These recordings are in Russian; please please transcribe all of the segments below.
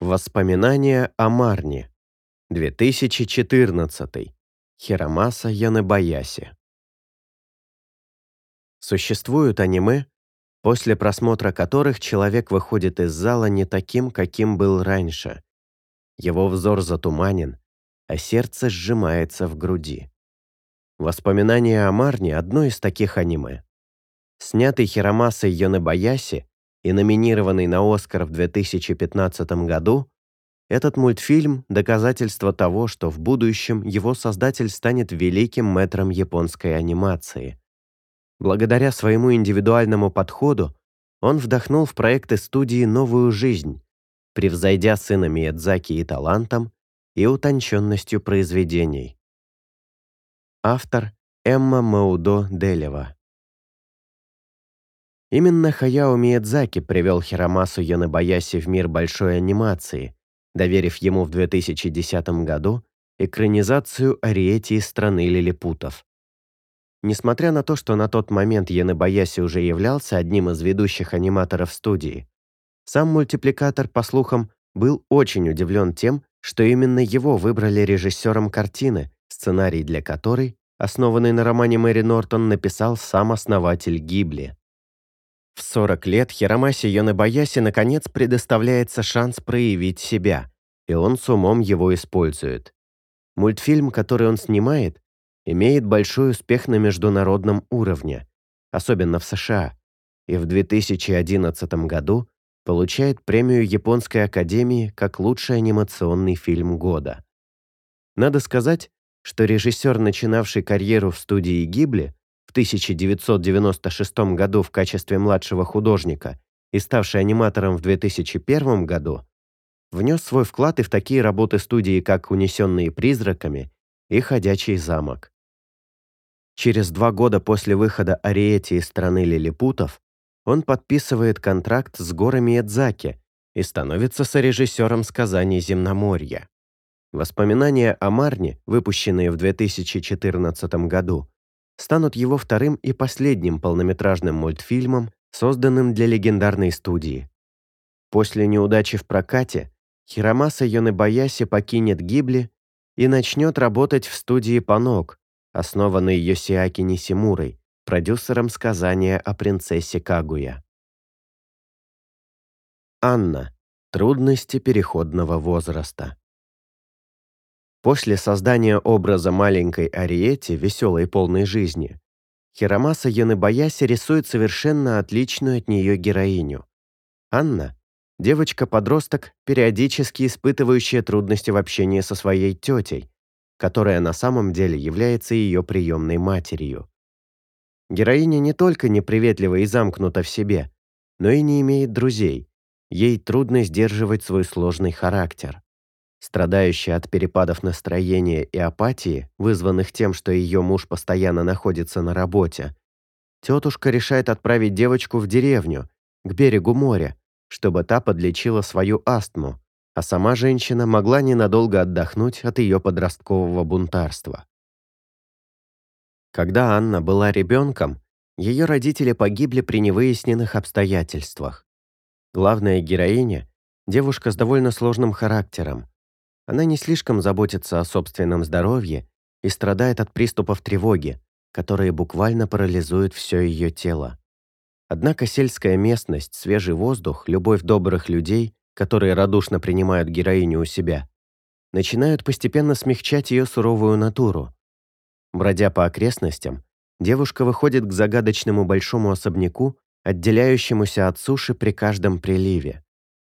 Воспоминания о Марне. 2014. Хиромаса Янебаяси. Существуют аниме, после просмотра которых человек выходит из зала не таким, каким был раньше. Его взор затуманен, а сердце сжимается в груди. Воспоминания о Марне – одно из таких аниме. Снятый Хиромасой Йонебаяси и номинированный на «Оскар» в 2015 году, этот мультфильм – доказательство того, что в будущем его создатель станет великим мэтром японской анимации. Благодаря своему индивидуальному подходу он вдохнул в проекты студии новую жизнь, превзойдя сына Миядзаки и талантом, и утонченностью произведений. Автор Эмма Маудо Делева Именно Хаяо Миядзаки привел Хиромасу Янабаяси в мир большой анимации, доверив ему в 2010 году экранизацию Ариэти из страны лилипутов. Несмотря на то, что на тот момент Янабаяси уже являлся одним из ведущих аниматоров студии, сам мультипликатор, по слухам, был очень удивлен тем, что именно его выбрали режиссером картины, сценарий для которой, основанный на романе Мэри Нортон, написал сам основатель Гибли. В 40 лет Хиромаси Йонебаяси наконец предоставляется шанс проявить себя, и он с умом его использует. Мультфильм, который он снимает, имеет большой успех на международном уровне, особенно в США, и в 2011 году получает премию Японской академии как лучший анимационный фильм года. Надо сказать, что режиссер, начинавший карьеру в студии Гибли, 1996 году в качестве младшего художника и ставший аниматором в 2001 году, внес свой вклад и в такие работы студии, как «Унесенные призраками» и «Ходячий замок». Через два года после выхода Ариэти из страны лилипутов он подписывает контракт с горами Эдзаки и становится сорежиссером сказаний Земноморья. Воспоминания о Марне, выпущенные в 2014 году, станут его вторым и последним полнометражным мультфильмом, созданным для легендарной студии. После неудачи в прокате Хиромаса Йонебаяси покинет Гибли и начнет работать в студии Панок, основанной Йосиаки Нисимурой, продюсером сказания о принцессе Кагуя. Анна. Трудности переходного возраста. После создания образа маленькой Ариэти, веселой полной жизни, Хиромаса Яныбаяси рисует совершенно отличную от нее героиню. Анна – девочка-подросток, периодически испытывающая трудности в общении со своей тетей, которая на самом деле является ее приемной матерью. Героиня не только неприветлива и замкнута в себе, но и не имеет друзей. Ей трудно сдерживать свой сложный характер. Страдающая от перепадов настроения и апатии, вызванных тем, что ее муж постоянно находится на работе, тетушка решает отправить девочку в деревню, к берегу моря, чтобы та подлечила свою астму, а сама женщина могла ненадолго отдохнуть от ее подросткового бунтарства. Когда Анна была ребенком, ее родители погибли при невыясненных обстоятельствах. Главная героиня – девушка с довольно сложным характером, она не слишком заботится о собственном здоровье и страдает от приступов тревоги, которые буквально парализуют все ее тело. Однако сельская местность, свежий воздух, любовь добрых людей, которые радушно принимают героиню у себя, начинают постепенно смягчать ее суровую натуру. Бродя по окрестностям, девушка выходит к загадочному большому особняку, отделяющемуся от суши при каждом приливе.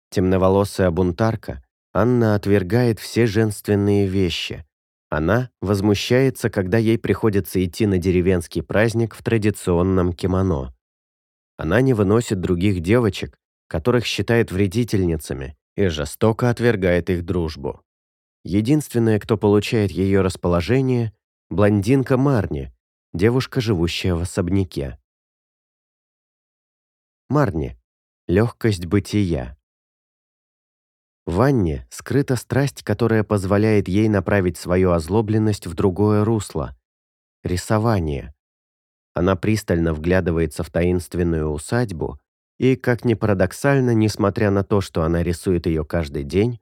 Темноволосая бунтарка Анна отвергает все женственные вещи. Она возмущается, когда ей приходится идти на деревенский праздник в традиционном кимоно. Она не выносит других девочек, которых считает вредительницами, и жестоко отвергает их дружбу. Единственная, кто получает ее расположение – блондинка Марни, девушка, живущая в особняке. Марни. Легкость бытия. В Анне скрыта страсть, которая позволяет ей направить свою озлобленность в другое русло – рисование. Она пристально вглядывается в таинственную усадьбу и, как ни парадоксально, несмотря на то, что она рисует ее каждый день,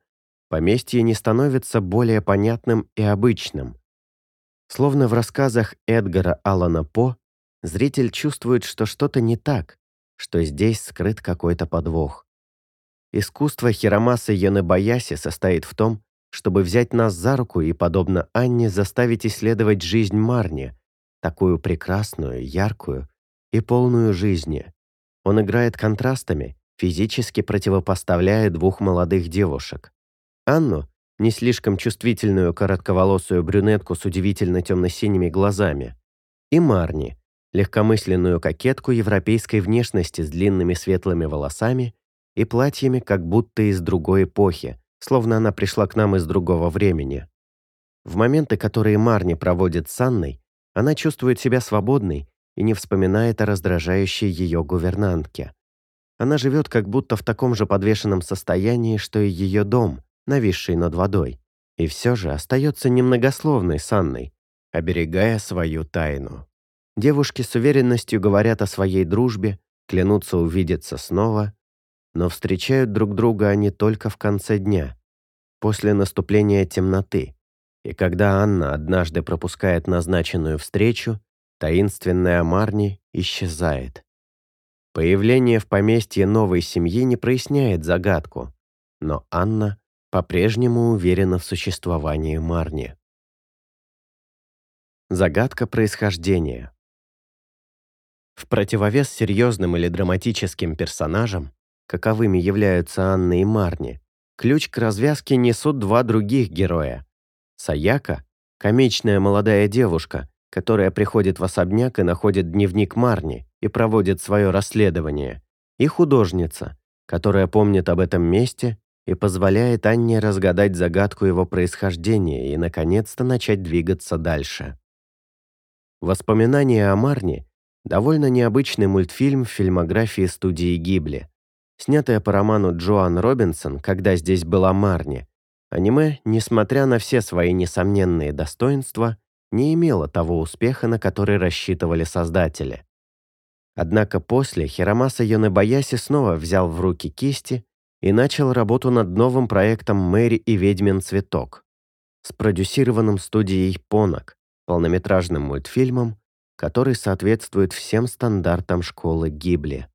поместье не становится более понятным и обычным. Словно в рассказах Эдгара Аллана По, зритель чувствует, что что-то не так, что здесь скрыт какой-то подвох. Искусство Хиромаса Янебаяси состоит в том, чтобы взять нас за руку и, подобно Анне, заставить исследовать жизнь Марни, такую прекрасную, яркую и полную жизни. Он играет контрастами, физически противопоставляя двух молодых девушек. Анну, не слишком чувствительную коротковолосую брюнетку с удивительно темно-синими глазами, и Марни, легкомысленную кокетку европейской внешности с длинными светлыми волосами и платьями как будто из другой эпохи, словно она пришла к нам из другого времени. В моменты, которые Марни проводит с Анной, она чувствует себя свободной и не вспоминает о раздражающей ее гувернантке. Она живет как будто в таком же подвешенном состоянии, что и ее дом, нависший над водой, и все же остается немногословной с Анной, оберегая свою тайну. Девушки с уверенностью говорят о своей дружбе, клянутся увидеться снова, но встречают друг друга они только в конце дня, после наступления темноты. И когда Анна однажды пропускает назначенную встречу, таинственная Марни исчезает. Появление в поместье новой семьи не проясняет загадку, но Анна по-прежнему уверена в существовании Марни. Загадка происхождения. В противовес серьезным или драматическим персонажам, каковыми являются Анна и Марни, ключ к развязке несут два других героя. Саяка – комичная молодая девушка, которая приходит в особняк и находит дневник Марни и проводит свое расследование, и художница, которая помнит об этом месте и позволяет Анне разгадать загадку его происхождения и, наконец-то, начать двигаться дальше. Воспоминания о Марне – довольно необычный мультфильм в фильмографии студии Гибли. Снятое по роману Джоан Робинсон «Когда здесь была Марни», аниме, несмотря на все свои несомненные достоинства, не имело того успеха, на который рассчитывали создатели. Однако после Хиромаса Йонебаяси снова взял в руки кисти и начал работу над новым проектом «Мэри и ведьмин цветок», спродюсированным студией «Понок», полнометражным мультфильмом, который соответствует всем стандартам школы Гибли.